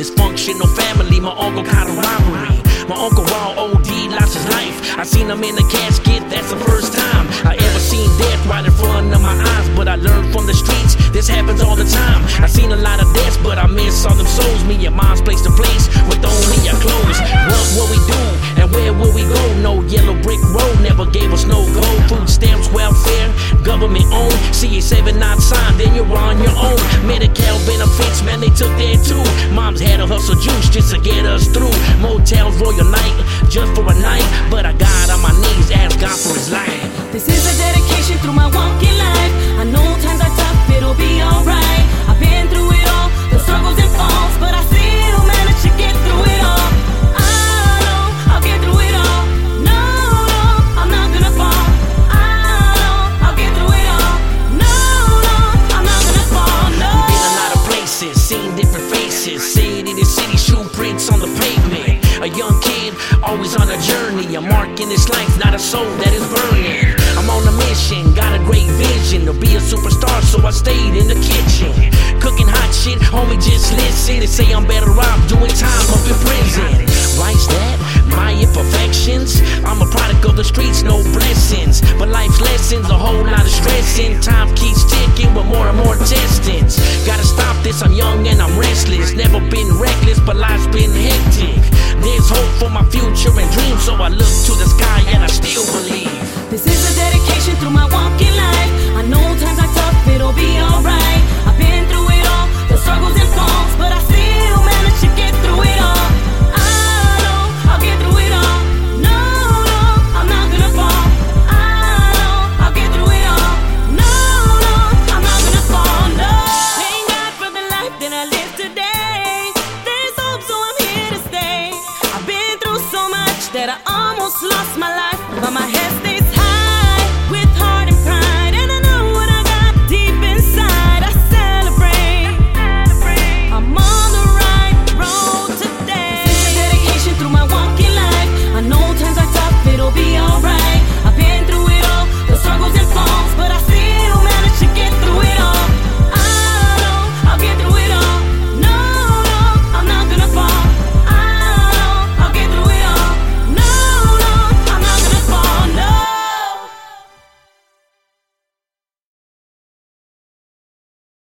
dysfunctional family, my uncle caught a robbery. My uncle Wild OD lost his life. I seen him in the casket, that's the first time I ever seen death right in front of my eyes. But I learned from the streets, this happens all the time. I seen a lot of deaths, but I miss all them souls. Me and mom's place to place with only our clothes. What will we do and where will we go? No yellow brick road never gave us no gold. Food stamps, welfare, government owned. CA 7 not signed, then you're on your own. Medicare benefits, man, they took that too. Had to hustle juice just to get us through. Motels, royal night, just for journey. A mark in his life, not a soul that is burning. I'm on a mission, got a great vision to be a superstar, so I stayed in the kitchen. Cooking hot shit, homie, just listen. They say I'm better off doing time up in prison. Why's that? My imperfections. I'm a product of the streets, no blessings. But life's lessons, a whole lot of stressing. Time keeps ticking with more and more testings. And dreams, so I look to the sky almost lost my life, but my head's still.